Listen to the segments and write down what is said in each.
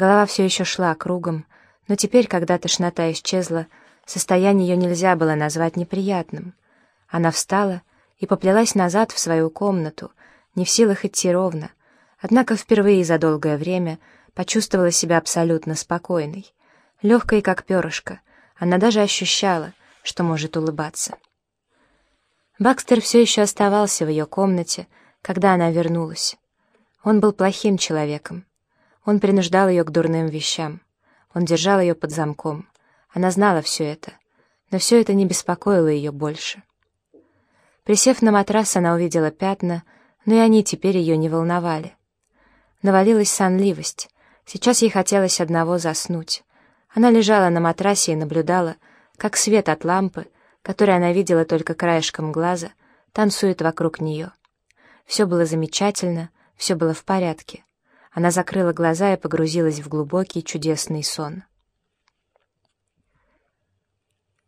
Голова все еще шла кругом, но теперь, когда тошнота исчезла, состояние ее нельзя было назвать неприятным. Она встала и поплелась назад в свою комнату, не в силах идти ровно, однако впервые за долгое время почувствовала себя абсолютно спокойной. Легкой, как перышко, она даже ощущала, что может улыбаться. Бакстер все еще оставался в ее комнате, когда она вернулась. Он был плохим человеком. Он принуждал ее к дурным вещам. Он держал ее под замком. Она знала все это, но все это не беспокоило ее больше. Присев на матрас, она увидела пятна, но и они теперь ее не волновали. Навалилась сонливость. Сейчас ей хотелось одного заснуть. Она лежала на матрасе и наблюдала, как свет от лампы, который она видела только краешком глаза, танцует вокруг нее. Все было замечательно, все было в порядке. Она закрыла глаза и погрузилась в глубокий чудесный сон.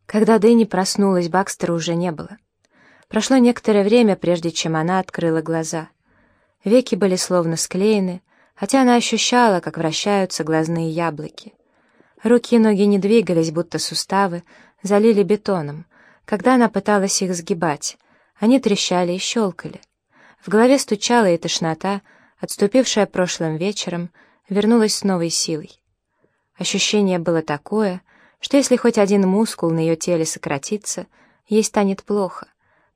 Когда Дэнни проснулась, Бакстера уже не было. Прошло некоторое время, прежде чем она открыла глаза. Веки были словно склеены, хотя она ощущала, как вращаются глазные яблоки. Руки и ноги не двигались, будто суставы залили бетоном. Когда она пыталась их сгибать, они трещали и щелкали. В голове стучала и тошнота, отступившая прошлым вечером, вернулась с новой силой. Ощущение было такое, что если хоть один мускул на ее теле сократится, ей станет плохо.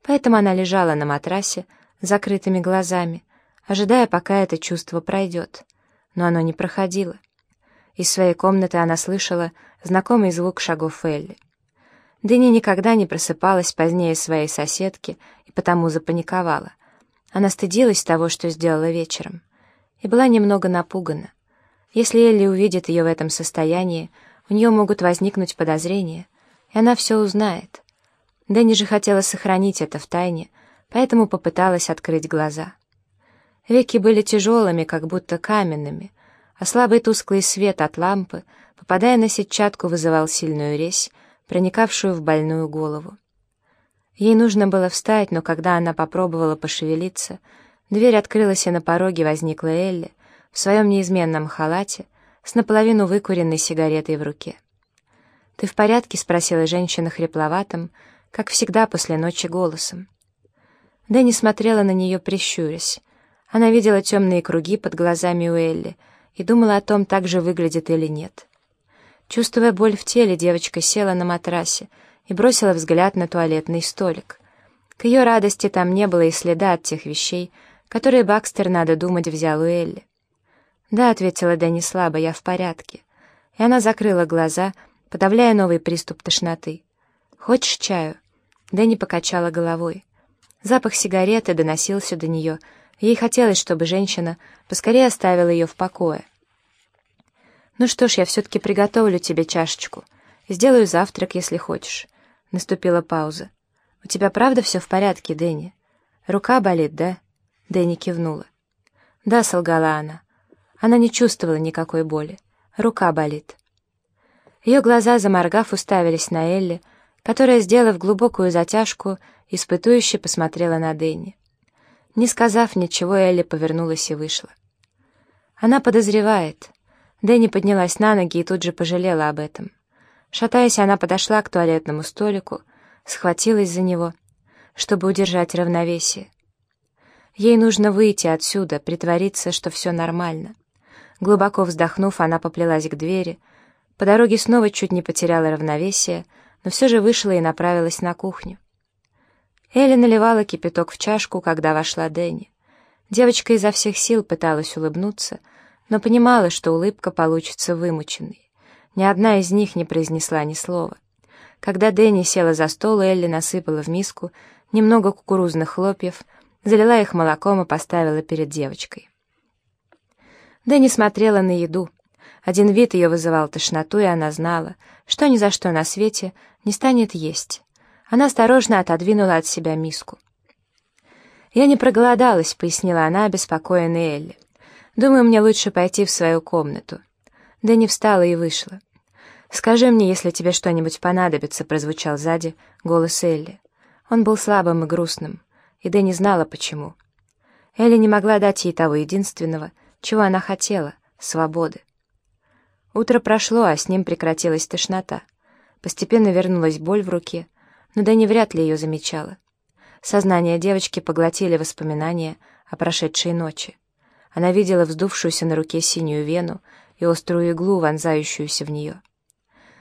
Поэтому она лежала на матрасе с закрытыми глазами, ожидая, пока это чувство пройдет. Но оно не проходило. Из своей комнаты она слышала знакомый звук шагов Элли. Дэнни никогда не просыпалась позднее своей соседки и потому запаниковала. Она стыдилась того, что сделала вечером, и была немного напугана. Если Элли увидит ее в этом состоянии, у нее могут возникнуть подозрения, и она все узнает. Дэнни же хотела сохранить это в тайне, поэтому попыталась открыть глаза. Веки были тяжелыми, как будто каменными, а слабый тусклый свет от лампы, попадая на сетчатку, вызывал сильную резь, проникавшую в больную голову. Ей нужно было встать, но когда она попробовала пошевелиться, дверь открылась, и на пороге возникла Элли в своем неизменном халате с наполовину выкуренной сигаретой в руке. «Ты в порядке?» — спросила женщина хрипловатым, как всегда после ночи голосом. Дэнни смотрела на нее, прищурясь. Она видела темные круги под глазами у Элли — и думала о том, так же выглядит или нет. Чувствуя боль в теле, девочка села на матрасе и бросила взгляд на туалетный столик. К ее радости там не было и следа от тех вещей, которые Бакстер, надо думать, взял у Элли. «Да», — ответила Дэнни слабо, — «я в порядке». И она закрыла глаза, подавляя новый приступ тошноты. «Хочешь чаю?» Дэнни покачала головой. Запах сигареты доносился до нее, Ей хотелось, чтобы женщина поскорее оставила ее в покое. «Ну что ж, я все-таки приготовлю тебе чашечку. Сделаю завтрак, если хочешь». Наступила пауза. «У тебя правда все в порядке, Дэнни? Рука болит, да?» Дэнни кивнула. «Да», — солгала она. Она не чувствовала никакой боли. Рука болит. Ее глаза, заморгав, уставились на Элли, которая, сделав глубокую затяжку, испытующе посмотрела на Дэнни. Не сказав ничего, Элли повернулась и вышла. Она подозревает. Дэнни поднялась на ноги и тут же пожалела об этом. Шатаясь, она подошла к туалетному столику, схватилась за него, чтобы удержать равновесие. Ей нужно выйти отсюда, притвориться, что все нормально. Глубоко вздохнув, она поплелась к двери. По дороге снова чуть не потеряла равновесие, но все же вышла и направилась на кухню. Элли наливала кипяток в чашку, когда вошла Дэнни. Девочка изо всех сил пыталась улыбнуться, но понимала, что улыбка получится вымученной. Ни одна из них не произнесла ни слова. Когда Дэнни села за стол, Элли насыпала в миску немного кукурузных хлопьев, залила их молоком и поставила перед девочкой. Дэнни смотрела на еду. Один вид ее вызывал тошноту, и она знала, что ни за что на свете не станет есть. Она осторожно отодвинула от себя миску. «Я не проголодалась», — пояснила она, обеспокоенной Элли. «Думаю, мне лучше пойти в свою комнату». Дэнни встала и вышла. «Скажи мне, если тебе что-нибудь понадобится», — прозвучал сзади голос Элли. Он был слабым и грустным, и Дэнни знала, почему. Элли не могла дать ей того единственного, чего она хотела — свободы. Утро прошло, а с ним прекратилась тошнота. Постепенно вернулась боль в руке, но Дэнни вряд ли ее замечала. Сознание девочки поглотили воспоминания о прошедшей ночи. Она видела вздувшуюся на руке синюю вену и острую иглу, вонзающуюся в нее.